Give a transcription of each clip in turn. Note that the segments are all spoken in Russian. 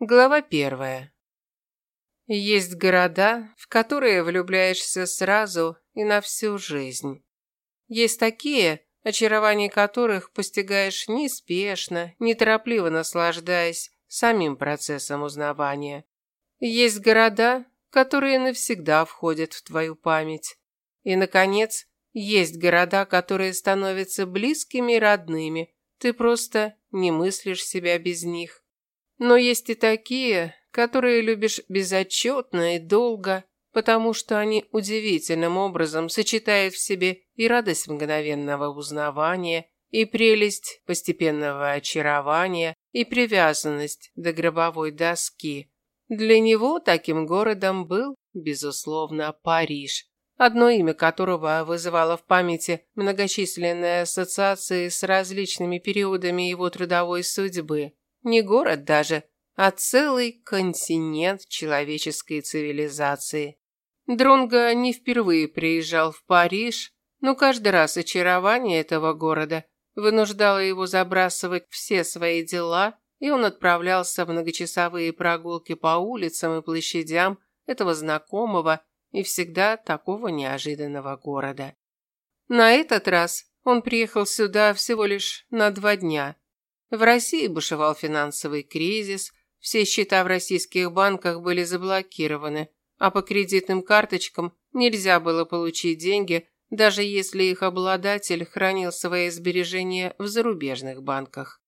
Глава первая. Есть города, в которые влюбляешься сразу и на всю жизнь. Есть такие, очарование которых постигаешь неспешно, неторопливо наслаждаясь самим процессом узнавания. Есть города, которые навсегда входят в твою память. И, наконец, есть города, которые становятся близкими и родными. Ты просто не мыслишь себя без них. Но есть и такие, которые любишь безотчетно и долго, потому что они удивительным образом сочетают в себе и радость мгновенного узнавания, и прелесть постепенного очарования, и привязанность до гробовой доски. Для него таким городом был, безусловно, Париж, одно имя которого вызывало в памяти многочисленные ассоциации с различными периодами его трудовой судьбы. Не город даже, а целый континент человеческой цивилизации. Дронго не впервые приезжал в Париж, но каждый раз очарование этого города вынуждало его забрасывать все свои дела, и он отправлялся в многочасовые прогулки по улицам и площадям этого знакомого и всегда такого неожиданного города. На этот раз он приехал сюда всего лишь на два дня – в России бушевал финансовый кризис, все счета в российских банках были заблокированы, а по кредитным карточкам нельзя было получить деньги, даже если их обладатель хранил свои сбережения в зарубежных банках.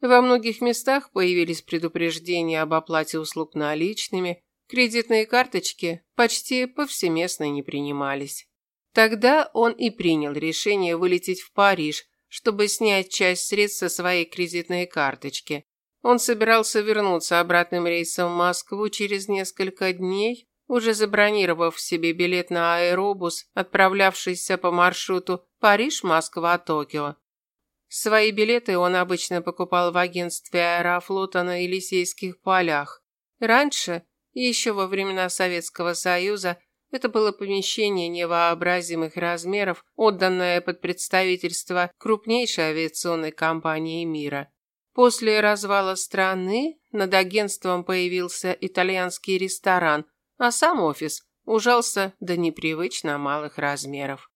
Во многих местах появились предупреждения об оплате услуг наличными, кредитные карточки почти повсеместно не принимались. Тогда он и принял решение вылететь в Париж, чтобы снять часть средств со своей кредитной карточки. Он собирался вернуться обратным рейсом в Москву через несколько дней, уже забронировав себе билет на аэробус, отправлявшийся по маршруту Париж-Москва-Токио. Свои билеты он обычно покупал в агентстве Аэрофлота на Елисейских полях. Раньше, еще во времена Советского Союза, это было помещение невообразимых размеров, отданное под представительство крупнейшей авиационной компании мира. После развала страны над агентством появился итальянский ресторан, а сам офис ужался до непривычно малых размеров.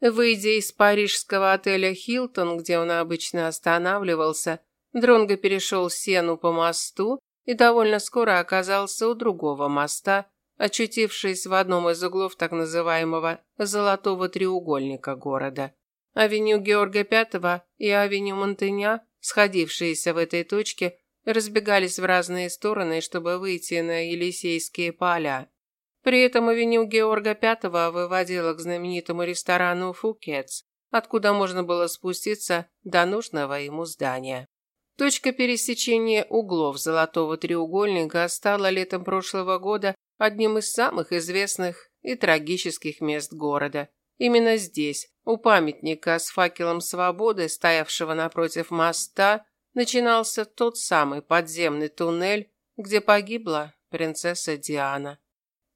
Выйдя из парижского отеля «Хилтон», где он обычно останавливался, Дронго перешел сену по мосту и довольно скоро оказался у другого моста, очутившись в одном из углов так называемого «золотого треугольника» города. Авеню Георга V и авеню Монтеня, сходившиеся в этой точке, разбегались в разные стороны, чтобы выйти на Елисейские поля. При этом авеню Георга V выводила к знаменитому ресторану «Фукетс», откуда можно было спуститься до нужного ему здания. Точка пересечения углов золотого треугольника стала летом прошлого года одним из самых известных и трагических мест города. Именно здесь, у памятника с факелом свободы, стоявшего напротив моста, начинался тот самый подземный туннель, где погибла принцесса Диана.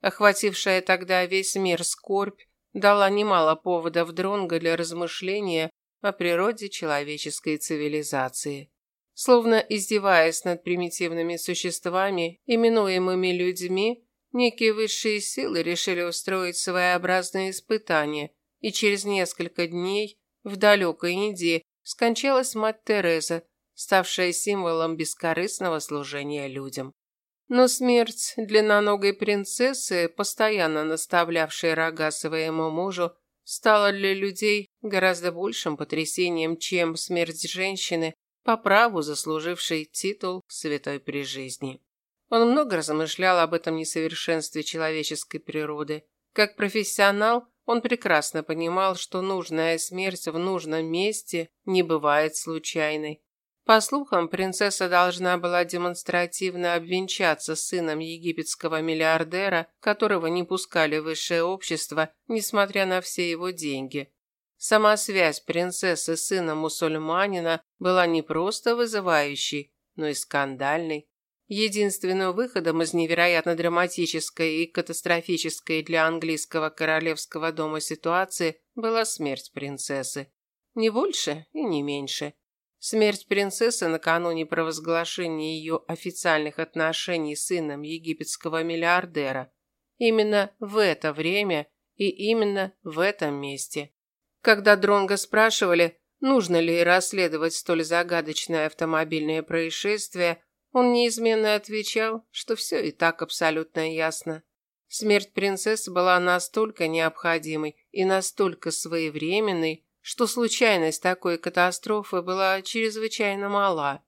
Охватившая тогда весь мир скорбь дала немало поводов Дронга для размышления о природе человеческой цивилизации. Словно издеваясь над примитивными существами, именуемыми людьми, Некие высшие силы решили устроить своеобразное испытание, и через несколько дней в далекой Индии скончалась мать Тереза, ставшая символом бескорыстного служения людям. Но смерть длинноногой принцессы, постоянно наставлявшей рога своему мужу, стала для людей гораздо большим потрясением, чем смерть женщины, по праву заслужившей титул святой при жизни. Он много размышлял об этом несовершенстве человеческой природы. Как профессионал, он прекрасно понимал, что нужная смерть в нужном месте не бывает случайной. По слухам, принцесса должна была демонстративно обвенчаться с сыном египетского миллиардера, которого не пускали в высшее общество, несмотря на все его деньги. Сама связь принцессы с сыном мусульманина была не просто вызывающей, но и скандальной. Единственным выходом из невероятно драматической и катастрофической для английского королевского дома ситуации была смерть принцессы. Не больше и не меньше. Смерть принцессы накануне провозглашения ее официальных отношений с сыном египетского миллиардера. Именно в это время и именно в этом месте. Когда Дронга спрашивали, нужно ли расследовать столь загадочное автомобильное происшествие, он неизменно отвечал, что все и так абсолютно ясно. Смерть принцессы была настолько необходимой и настолько своевременной, что случайность такой катастрофы была чрезвычайно мала.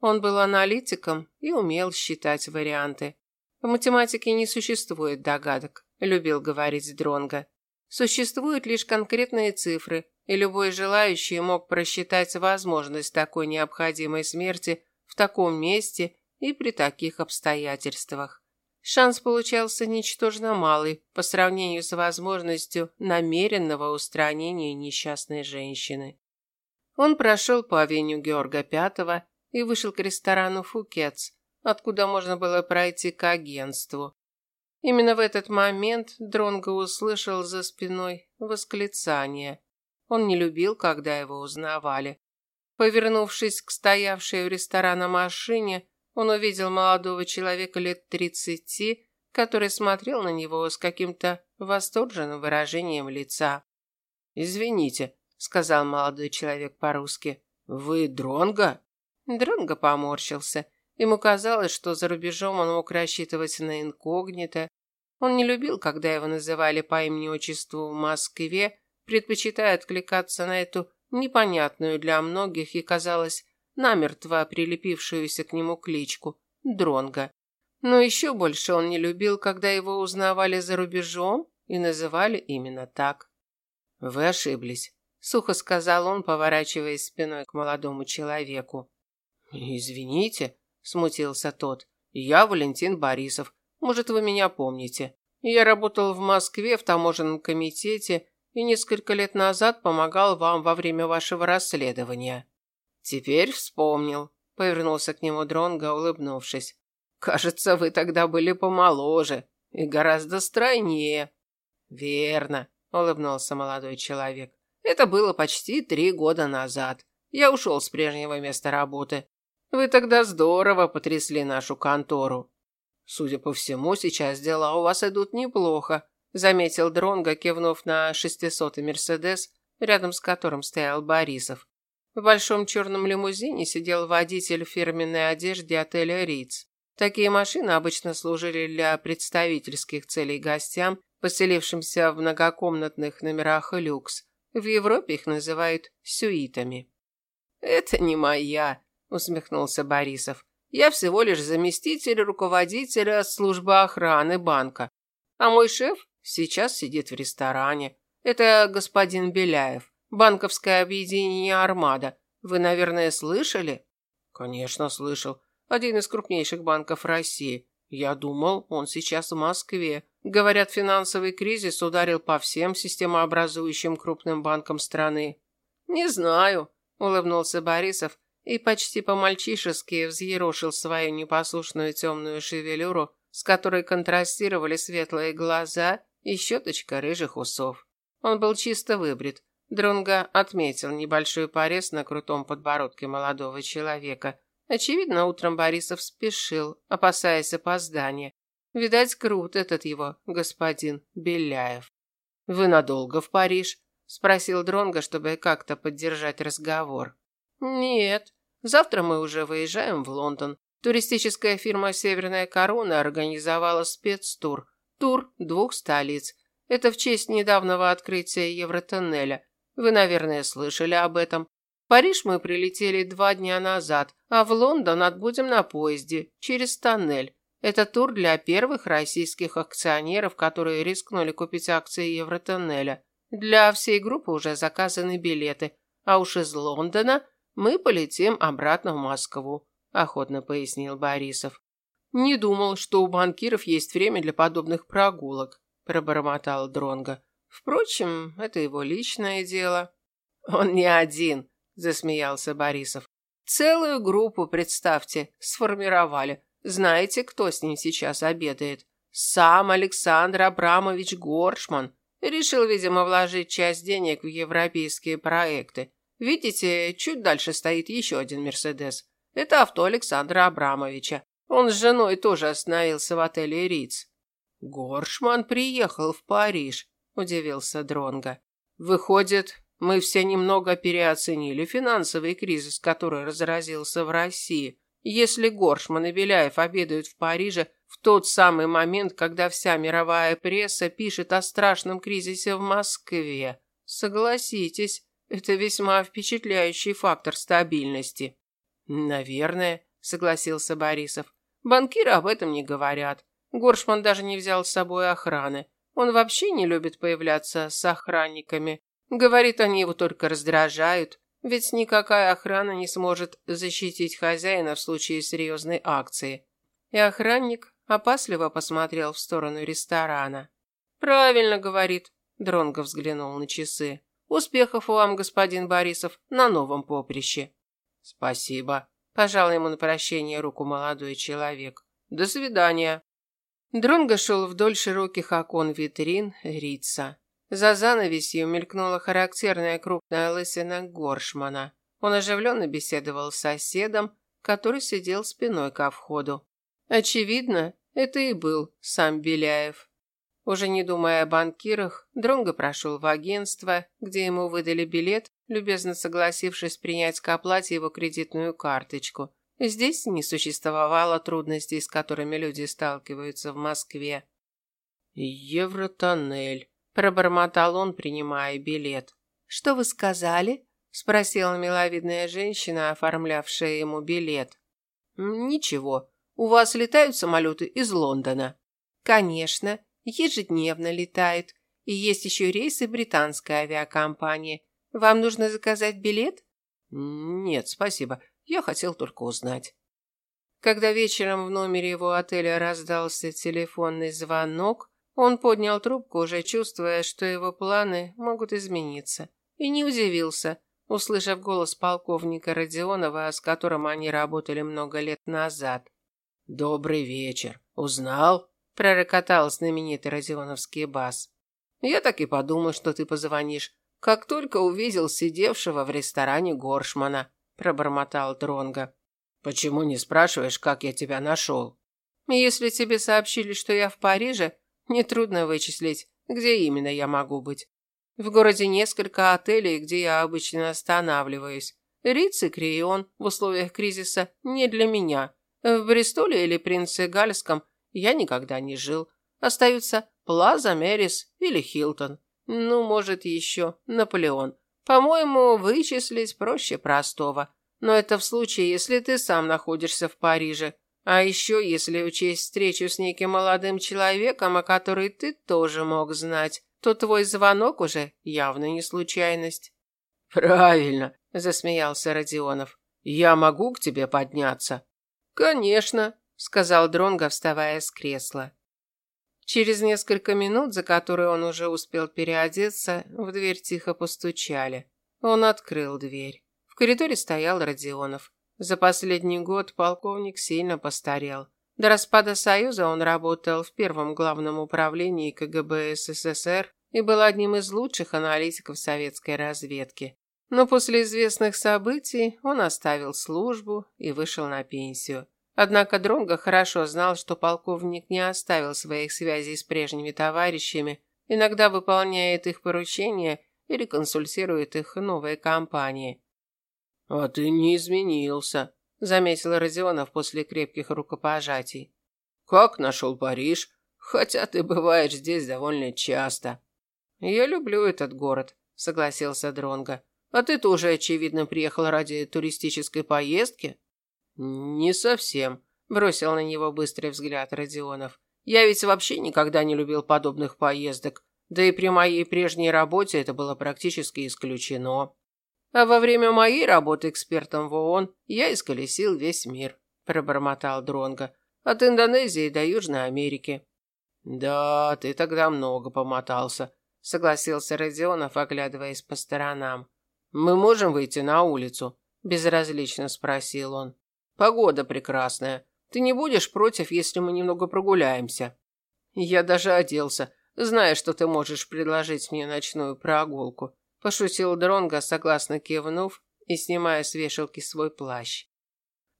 Он был аналитиком и умел считать варианты. В математике не существует догадок, любил говорить Дронга. Существуют лишь конкретные цифры, и любой желающий мог просчитать возможность такой необходимой смерти в таком месте и при таких обстоятельствах. Шанс получался ничтожно малый по сравнению с возможностью намеренного устранения несчастной женщины. Он прошел по авеню Георга Пятого и вышел к ресторану «Фукетс», откуда можно было пройти к агентству. Именно в этот момент Дронго услышал за спиной восклицание. Он не любил, когда его узнавали. Повернувшись к стоявшей у ресторана машине, он увидел молодого человека лет тридцати, который смотрел на него с каким-то восторженным выражением лица. «Извините», — сказал молодой человек по-русски, — «вы Дронга?» Дронго поморщился. Ему казалось, что за рубежом он мог рассчитывать на инкогнито. Он не любил, когда его называли по имени-отчеству в Москве, предпочитая откликаться на эту непонятную для многих и, казалось, намертво прилепившуюся к нему кличку Дронга. Но еще больше он не любил, когда его узнавали за рубежом и называли именно так. «Вы ошиблись», – сухо сказал он, поворачиваясь спиной к молодому человеку. «Извините», – смутился тот. «Я Валентин Борисов. Может, вы меня помните. Я работал в Москве в таможенном комитете и несколько лет назад помогал вам во время вашего расследования». Теперь вспомнил, повернулся к нему Дронго, улыбнувшись. Кажется, вы тогда были помоложе и гораздо стройнее. Верно, улыбнулся молодой человек. Это было почти три года назад. Я ушел с прежнего места работы. Вы тогда здорово потрясли нашу контору. Судя по всему, сейчас дела у вас идут неплохо, заметил Дронго, кивнув на шестисотый Мерседес, рядом с которым стоял Борисов. В большом черном лимузине сидел водитель в фирменной одежде отеля Риц. Такие машины обычно служили для представительских целей гостям, поселившимся в многокомнатных номерах люкс. В Европе их называют сюитами. «Это не моя», – усмехнулся Борисов. «Я всего лишь заместитель руководителя службы охраны банка. А мой шеф сейчас сидит в ресторане. Это господин Беляев. Банковское объединение «Армада». Вы, наверное, слышали? Конечно, слышал. Один из крупнейших банков России. Я думал, он сейчас в Москве. Говорят, финансовый кризис ударил по всем системообразующим крупным банкам страны. Не знаю, улыбнулся Борисов и почти по-мальчишески взъерошил свою непослушную темную шевелюру, с которой контрастировали светлые глаза и щеточка рыжих усов. Он был чисто выбрит, Дронга отметил небольшой порез на крутом подбородке молодого человека. Очевидно, утром Борисов спешил, опасаясь опоздания. Видать, крут этот его господин Беляев. «Вы надолго в Париж?» – спросил Дронга, чтобы как-то поддержать разговор. «Нет. Завтра мы уже выезжаем в Лондон. Туристическая фирма «Северная корона» организовала спецтур. Тур двух столиц. Это в честь недавнего открытия Евротоннеля. Вы, наверное, слышали об этом. В Париж мы прилетели два дня назад, а в Лондон отбудем на поезде, через тоннель. Это тур для первых российских акционеров, которые рискнули купить акции Евротоннеля. Для всей группы уже заказаны билеты, а уж из Лондона мы полетим обратно в Москву, охотно пояснил Борисов. Не думал, что у банкиров есть время для подобных прогулок, пробормотал Дронга. Впрочем, это его личное дело. Он не один, засмеялся Борисов. Целую группу, представьте, сформировали. Знаете, кто с ним сейчас обедает? Сам Александр Абрамович Горшман. Решил, видимо, вложить часть денег в европейские проекты. Видите, чуть дальше стоит еще один Мерседес. Это авто Александра Абрамовича. Он с женой тоже остановился в отеле Риц. Горшман приехал в Париж, удивился Дронга. Выходит, мы все немного переоценили финансовый кризис, который разразился в России. Если Горшман и Беляев обедают в Париже в тот самый момент, когда вся мировая пресса пишет о страшном кризисе в Москве. Согласитесь, это весьма впечатляющий фактор стабильности. Наверное, согласился Борисов. Банкиры об этом не говорят. Горшман даже не взял с собой охраны. Он вообще не любит появляться с охранниками. Говорит, они его только раздражают, ведь никакая охрана не сможет защитить хозяина в случае серьезной акции. И охранник опасливо посмотрел в сторону ресторана. Правильно говорит, Дронго взглянул на часы. Успехов вам, господин Борисов, на новом поприще. Спасибо, пожал ему на прощение руку молодой человек. До свидания. Дронго шел вдоль широких окон витрин Рица. За занавесью мелькнула характерная крупная лысина Горшмана. Он оживленно беседовал с соседом, который сидел спиной ко входу. Очевидно, это и был сам Беляев. Уже не думая о банкирах, Дронго прошел в агентство, где ему выдали билет, любезно согласившись принять к оплате его кредитную карточку. Здесь не существовало трудностей, с которыми люди сталкиваются в Москве. «Евротоннель», – пробормотал он, принимая билет. «Что вы сказали?» – спросила миловидная женщина, оформлявшая ему билет. «Ничего. У вас летают самолеты из Лондона?» «Конечно ежедневно летает. И есть еще рейсы британской авиакомпании. Вам нужно заказать билет? Нет, спасибо. Я хотел только узнать. Когда вечером в номере его отеля раздался телефонный звонок, он поднял трубку, уже чувствуя, что его планы могут измениться. И не удивился, услышав голос полковника Родионова, с которым они работали много лет назад. «Добрый вечер. Узнал?» пророкотал знаменитый Родионовский бас. Я так и подумал, что ты позвонишь, как только увидел сидевшего в ресторане Горшмана, пробормотал Дронга. Почему не спрашиваешь, как я тебя нашел? Если тебе сообщили, что я в Париже, нетрудно вычислить, где именно я могу быть. В городе несколько отелей, где я обычно останавливаюсь. Риц и Крион в условиях кризиса не для меня. В Бристоле или Принце Гальском я никогда не жил. Остаются Плаза, Мерис или Хилтон. Ну, может, еще Наполеон. По-моему, вычислить проще простого. Но это в случае, если ты сам находишься в Париже. А еще, если учесть встречу с неким молодым человеком, о которой ты тоже мог знать, то твой звонок уже явно не случайность. Правильно, засмеялся Родионов. Я могу к тебе подняться? Конечно, сказал Дронго, вставая с кресла. Через несколько минут, за которые он уже успел переодеться, в дверь тихо постучали. Он открыл дверь. В коридоре стоял Родионов. За последний год полковник сильно постарел. До распада Союза он работал в первом главном управлении КГБ СССР и был одним из лучших аналитиков советской разведки. Но после известных событий он оставил службу и вышел на пенсию. Однако Дронго хорошо знал, что полковник не оставил своих связей с прежними товарищами, иногда выполняет их поручения или консультирует их новые компании. «А ты не изменился», – заметил Родионов после крепких рукопожатий. «Как нашел Париж? Хотя ты бываешь здесь довольно часто». «Я люблю этот город», – согласился Дронго. «А ты тоже, очевидно, приехал ради туристической поездки?» «Не совсем», – бросил на него быстрый взгляд Родионов. «Я ведь вообще никогда не любил подобных поездок, да и при моей прежней работе это было практически исключено. А во время моей работы экспертом в ООН я исколесил весь мир», – пробормотал Дронго. «От Индонезии до Южной Америки». «Да, ты тогда много помотался», – согласился Родионов, оглядываясь по сторонам. «Мы можем выйти на улицу?» – безразлично спросил он. Погода прекрасная. Ты не будешь против, если мы немного прогуляемся? Я даже оделся, зная, что ты можешь предложить мне ночную прогулку. Пошутил Дронго, согласно кивнув и снимая с вешалки свой плащ.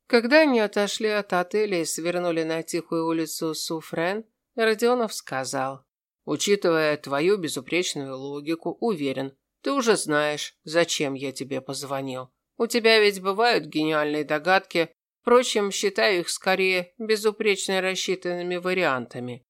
Когда они отошли от отеля и свернули на тихую улицу Суфрен, Родионов сказал. «Учитывая твою безупречную логику, уверен, ты уже знаешь, зачем я тебе позвонил. У тебя ведь бывают гениальные догадки, впрочем, считаю их скорее безупречно рассчитанными вариантами.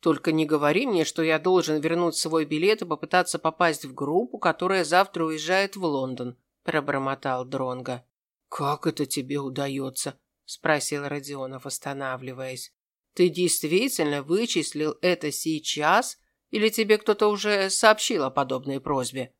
Только не говори мне, что я должен вернуть свой билет и попытаться попасть в группу, которая завтра уезжает в Лондон, пробормотал Дронга. Как это тебе удается? спросил Родионов, останавливаясь. Ты действительно вычислил это сейчас или тебе кто-то уже сообщил о подобной просьбе?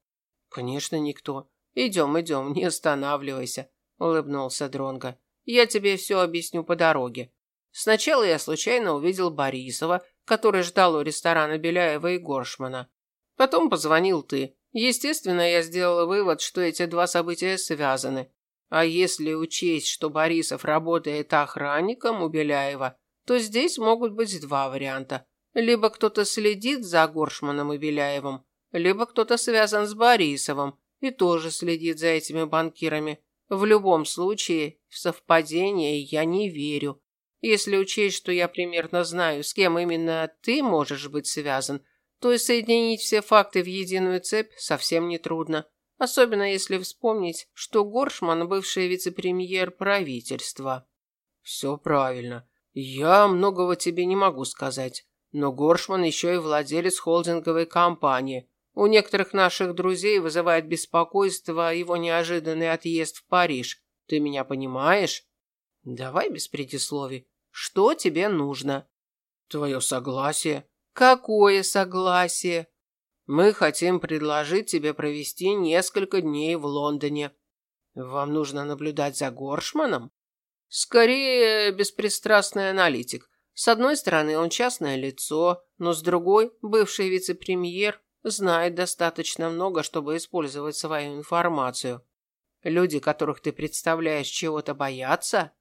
Конечно, никто. Идем, идем, не останавливайся, улыбнулся Дронга. Я тебе все объясню по дороге. Сначала я случайно увидел Борисова, который ждал у ресторана Беляева и Горшмана. Потом позвонил ты. Естественно, я сделала вывод, что эти два события связаны. А если учесть, что Борисов работает охранником у Беляева, то здесь могут быть два варианта. Либо кто-то следит за Горшманом и Беляевым, либо кто-то связан с Борисовым и тоже следит за этими банкирами. В любом случае, в совпадение я не верю. Если учесть, что я примерно знаю, с кем именно ты можешь быть связан, то и соединить все факты в единую цепь совсем не трудно. Особенно если вспомнить, что Горшман – бывший вице-премьер правительства. Все правильно. Я многого тебе не могу сказать. Но Горшман еще и владелец холдинговой компании. У некоторых наших друзей вызывает беспокойство его неожиданный отъезд в Париж. Ты меня понимаешь? Давай без предисловий. Что тебе нужно? Твое согласие. Какое согласие? Мы хотим предложить тебе провести несколько дней в Лондоне. Вам нужно наблюдать за Горшманом? Скорее, беспристрастный аналитик. С одной стороны, он частное лицо, но с другой, бывший вице-премьер знает достаточно много, чтобы использовать свою информацию. Люди, которых ты представляешь, чего-то боятся?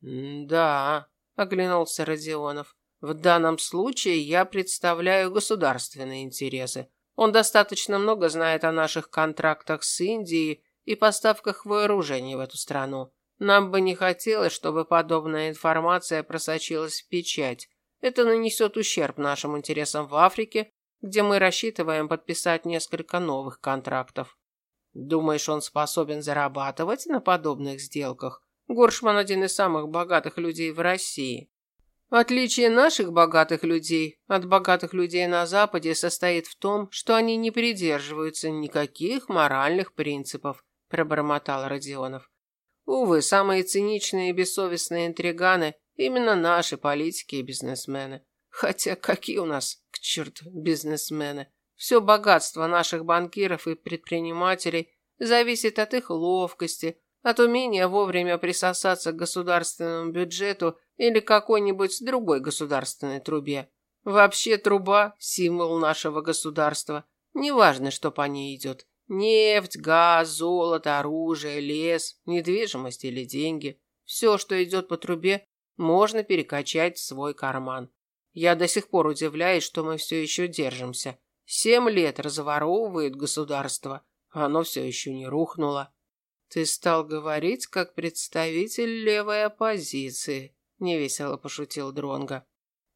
«Да», – оглянулся Родионов. «В данном случае я представляю государственные интересы. Он достаточно много знает о наших контрактах с Индией и поставках вооружений в эту страну. Нам бы не хотелось, чтобы подобная информация просочилась в печать. Это нанесет ущерб нашим интересам в Африке, где мы рассчитываем подписать несколько новых контрактов. Думаешь, он способен зарабатывать на подобных сделках? Горшман один из самых богатых людей в России. Отличие наших богатых людей от богатых людей на Западе состоит в том, что они не придерживаются никаких моральных принципов, пробормотал Родионов. Увы, самые циничные и бессовестные интриганы именно наши политики и бизнесмены. Хотя какие у нас, к черту, бизнесмены? Все богатство наших банкиров и предпринимателей зависит от их ловкости, от умения вовремя присосаться к государственному бюджету или какой-нибудь другой государственной трубе. Вообще труба – символ нашего государства. Неважно, что по ней идет. Нефть, газ, золото, оружие, лес, недвижимость или деньги. Все, что идет по трубе, можно перекачать в свой карман. Я до сих пор удивляюсь, что мы все еще держимся. Семь лет разворовывает государство, а оно все еще не рухнуло. Ты стал говорить как представитель левой оппозиции, невесело пошутил Дронга.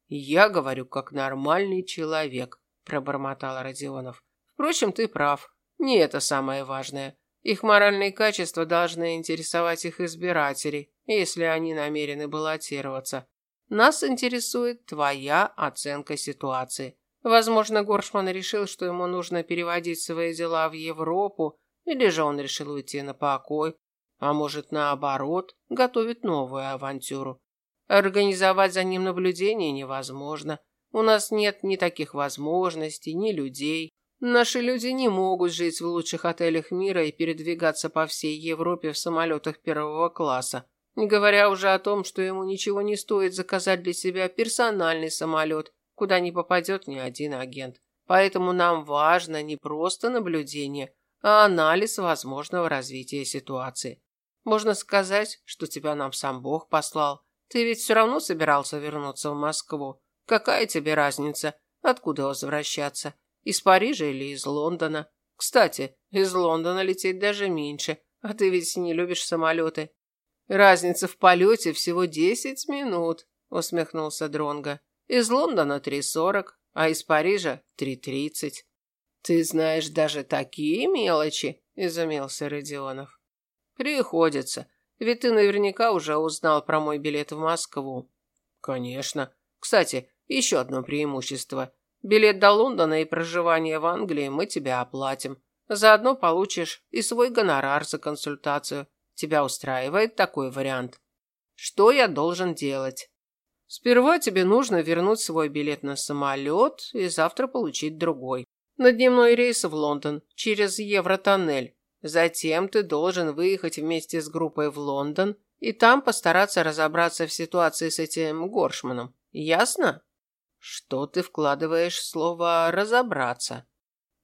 Я говорю как нормальный человек, пробормотал Родионов. Впрочем, ты прав. Не это самое важное. Их моральные качества должны интересовать их избирателей, если они намерены баллотироваться. Нас интересует твоя оценка ситуации. Возможно, Горшман решил, что ему нужно переводить свои дела в Европу или же он решил уйти на покой, а может, наоборот, готовит новую авантюру. Организовать за ним наблюдение невозможно. У нас нет ни таких возможностей, ни людей. Наши люди не могут жить в лучших отелях мира и передвигаться по всей Европе в самолетах первого класса. Не говоря уже о том, что ему ничего не стоит заказать для себя персональный самолет, куда не попадет ни один агент. Поэтому нам важно не просто наблюдение, а анализ возможного развития ситуации. Можно сказать, что тебя нам сам Бог послал. Ты ведь все равно собирался вернуться в Москву. Какая тебе разница, откуда возвращаться? Из Парижа или из Лондона? Кстати, из Лондона лететь даже меньше, а ты ведь не любишь самолеты. Разница в полете всего десять минут, усмехнулся Дронга. Из Лондона три сорок, а из Парижа три тридцать. Ты знаешь даже такие мелочи, изумился Родионов. Приходится, ведь ты наверняка уже узнал про мой билет в Москву. Конечно. Кстати, еще одно преимущество. Билет до Лондона и проживание в Англии мы тебе оплатим. Заодно получишь и свой гонорар за консультацию. Тебя устраивает такой вариант? Что я должен делать? Сперва тебе нужно вернуть свой билет на самолет и завтра получить другой. На дневной рейс в Лондон через Евротоннель. Затем ты должен выехать вместе с группой в Лондон и там постараться разобраться в ситуации с этим Горшманом. Ясно? Что ты вкладываешь в слово «разобраться»?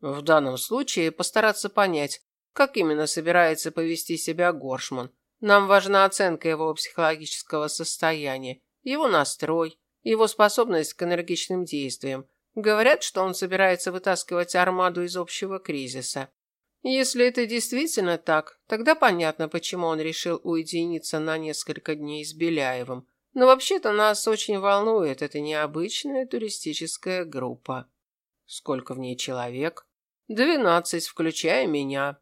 В данном случае постараться понять, как именно собирается повести себя Горшман. Нам важна оценка его психологического состояния, его настрой, его способность к энергичным действиям. Говорят, что он собирается вытаскивать армаду из общего кризиса. Если это действительно так, тогда понятно, почему он решил уединиться на несколько дней с Беляевым. Но вообще-то нас очень волнует эта необычная туристическая группа. Сколько в ней человек? Двенадцать, включая меня.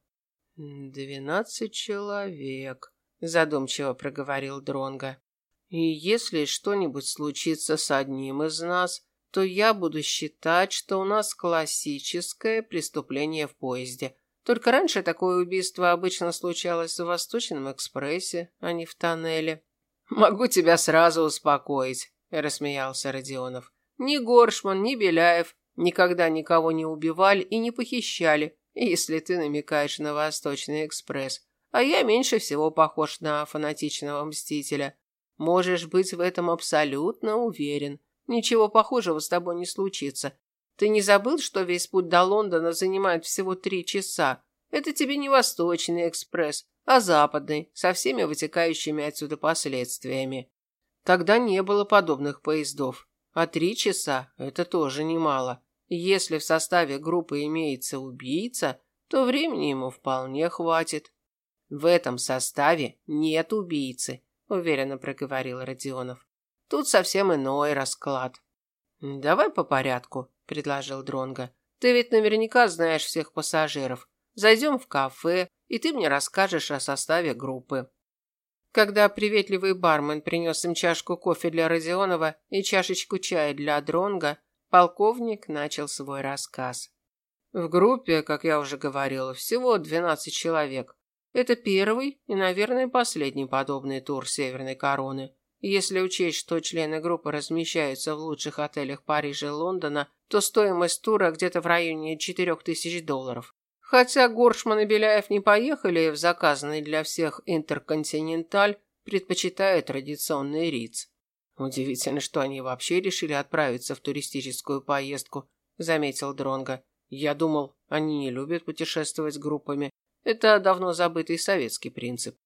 Двенадцать человек, задумчиво проговорил Дронга. И если что-нибудь случится с одним из нас, то я буду считать, что у нас классическое преступление в поезде. Только раньше такое убийство обычно случалось в Восточном экспрессе, а не в тоннеле. Могу тебя сразу успокоить, рассмеялся Родионов. Ни Горшман, ни Беляев никогда никого не убивали и не похищали, если ты намекаешь на Восточный экспресс. А я меньше всего похож на фанатичного мстителя. Можешь быть в этом абсолютно уверен. Ничего похожего с тобой не случится. Ты не забыл, что весь путь до Лондона занимает всего три часа? Это тебе не Восточный экспресс, а западный, со всеми вытекающими отсюда последствиями. Тогда не было подобных поездов. А три часа – это тоже немало. Если в составе группы имеется убийца, то времени ему вполне хватит. В этом составе нет убийцы, уверенно проговорил Родионов. Тут совсем иной расклад. Давай по порядку, предложил Дронга. Ты ведь наверняка знаешь всех пассажиров. Зайдем в кафе, и ты мне расскажешь о составе группы. Когда приветливый бармен принес им чашку кофе для Родионова и чашечку чая для Дронга, полковник начал свой рассказ. В группе, как я уже говорил, всего 12 человек. Это первый и, наверное, последний подобный тур Северной Короны. Если учесть, что члены группы размещаются в лучших отелях Парижа и Лондона, то стоимость тура где-то в районе 4000 долларов. Хотя Горшман и Беляев не поехали в заказанный для всех Интерконтиненталь, предпочитая традиционный Риц. Удивительно, что они вообще решили отправиться в туристическую поездку, заметил Дронга. Я думал, они не любят путешествовать группами. Это давно забытый советский принцип.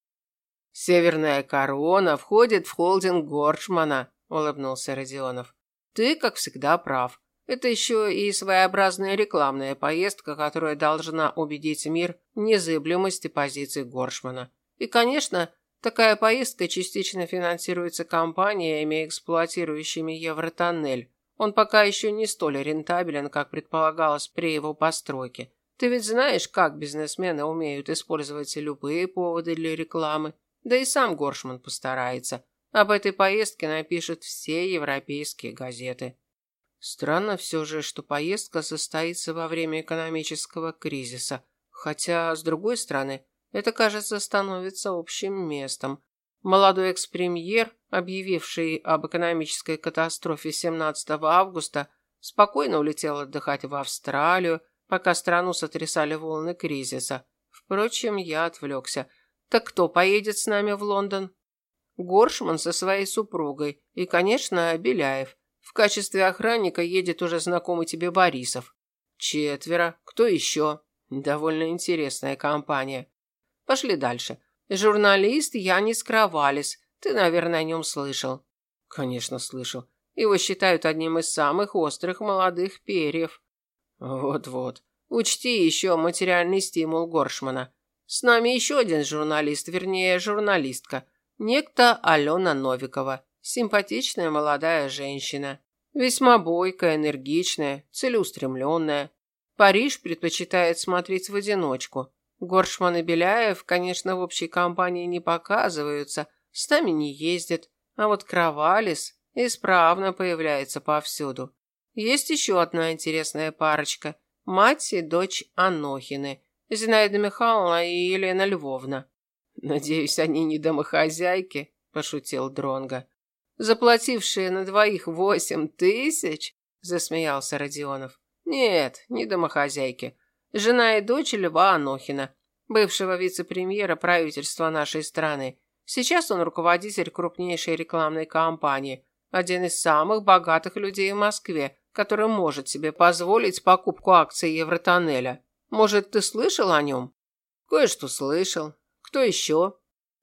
Северная корона входит в холдинг Горшмана, улыбнулся Родионов. Ты, как всегда, прав. Это еще и своеобразная рекламная поездка, которая должна убедить мир в незыблемости позиций Горшмана. И, конечно, такая поездка частично финансируется компаниями, эксплуатирующими Евротоннель. Он пока еще не столь рентабелен, как предполагалось при его постройке. Ты ведь знаешь, как бизнесмены умеют использовать любые поводы для рекламы. Да и сам Горшман постарается. Об этой поездке напишут все европейские газеты. Странно все же, что поездка состоится во время экономического кризиса, хотя, с другой стороны, это, кажется, становится общим местом. Молодой экс-премьер, объявивший об экономической катастрофе 17 августа, спокойно улетел отдыхать в Австралию, пока страну сотрясали волны кризиса. Впрочем, я отвлекся. Так кто поедет с нами в Лондон? Горшман со своей супругой и, конечно, Беляев. В качестве охранника едет уже знакомый тебе Борисов. Четверо. Кто еще? Довольно интересная компания. Пошли дальше. Журналист Янис Кравалис. Ты, наверное, о нем слышал. Конечно, слышал. Его считают одним из самых острых молодых перьев. Вот-вот. Учти еще материальный стимул Горшмана. С нами еще один журналист, вернее, журналистка. Некто Алена Новикова. Симпатичная молодая женщина. Весьма бойкая, энергичная, целеустремленная. Париж предпочитает смотреть в одиночку. Горшман и Беляев, конечно, в общей компании не показываются, с нами не ездят, а вот Кровалис исправно появляется повсюду. Есть еще одна интересная парочка – мать и дочь Анохины, Зинаида Михайловна и Елена Львовна. Надеюсь, они не домохозяйки, пошутил Дронга. Заплатившие на двоих восемь тысяч, засмеялся Родионов. Нет, не домохозяйки. Жена и дочь Льва Анохина, бывшего вице-премьера правительства нашей страны. Сейчас он руководитель крупнейшей рекламной кампании, один из самых богатых людей в Москве, который может себе позволить покупку акций Евротоннеля. Может, ты слышал о нем? Кое-что слышал. Кто еще?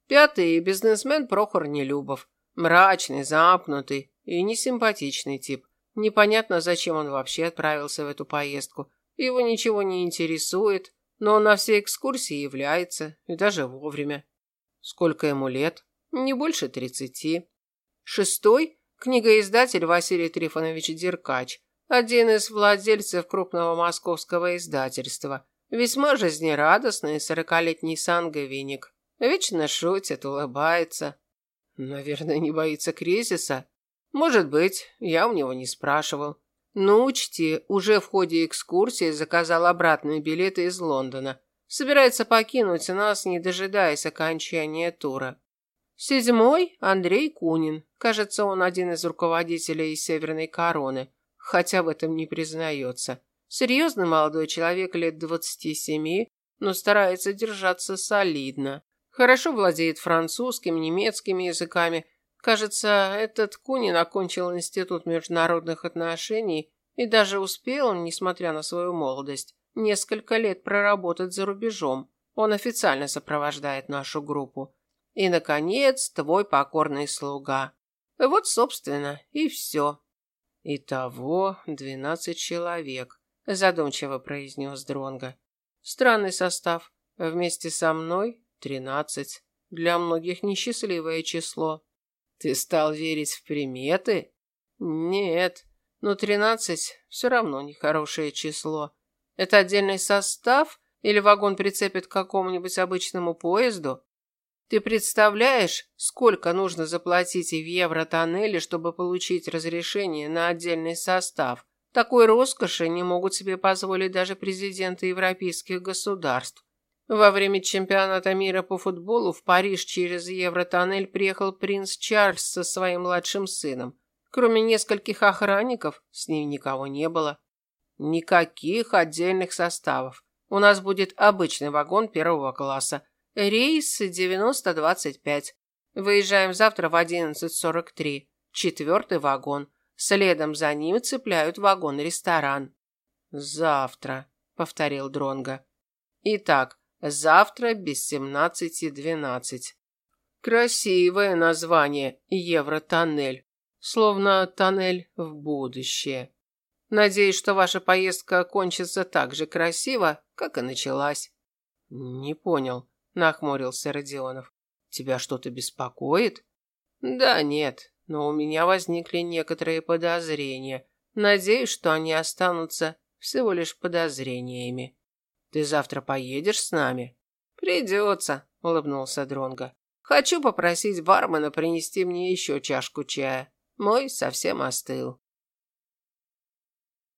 Пятый бизнесмен Прохор Нелюбов. Мрачный, замкнутый и несимпатичный тип. Непонятно, зачем он вообще отправился в эту поездку. Его ничего не интересует, но он на все экскурсии является, и даже вовремя. Сколько ему лет? Не больше тридцати. Шестой Книгоиздатель Василий Трифонович Деркач, один из владельцев крупного московского издательства, весьма жизнерадостный сорокалетний сангвиник. Вечно шутит, улыбается. Наверное, не боится кризиса. Может быть, я у него не спрашивал. Но учти, уже в ходе экскурсии заказал обратные билеты из Лондона. Собирается покинуть нас, не дожидаясь окончания тура. Седьмой – Андрей Кунин. Кажется, он один из руководителей Северной Короны, хотя в этом не признается. Серьезный молодой человек лет двадцати семи, но старается держаться солидно. Хорошо владеет французским, немецким языками. Кажется, этот Кунин окончил Институт международных отношений и даже успел, несмотря на свою молодость, несколько лет проработать за рубежом. Он официально сопровождает нашу группу. И, наконец, твой покорный слуга. Вот, собственно, и все. Итого двенадцать человек, задумчиво произнес Дронга. Странный состав. Вместе со мной тринадцать. Для многих несчастливое число. Ты стал верить в приметы? Нет, но тринадцать все равно нехорошее число. Это отдельный состав или вагон прицепит к какому-нибудь обычному поезду? Ты представляешь, сколько нужно заплатить и в Евротоннеле, чтобы получить разрешение на отдельный состав? Такой роскоши не могут себе позволить даже президенты европейских государств. Во время чемпионата мира по футболу в Париж через Евротоннель приехал принц Чарльз со своим младшим сыном. Кроме нескольких охранников, с ним никого не было. Никаких отдельных составов. У нас будет обычный вагон первого класса – Рейс 9025. Выезжаем завтра в 11.43. Четвертый вагон. Следом за ним цепляют вагон-ресторан. Завтра, повторил Дронга. Итак, завтра без 17.12. Красивое название Евротоннель. Словно тоннель в будущее. Надеюсь, что ваша поездка кончится так же красиво, как и началась. Не понял нахмурился Родионов. Тебя что-то беспокоит? Да нет, но у меня возникли некоторые подозрения. Надеюсь, что они останутся всего лишь подозрениями. Ты завтра поедешь с нами? Придется, улыбнулся Дронга. Хочу попросить бармена принести мне еще чашку чая. Мой совсем остыл.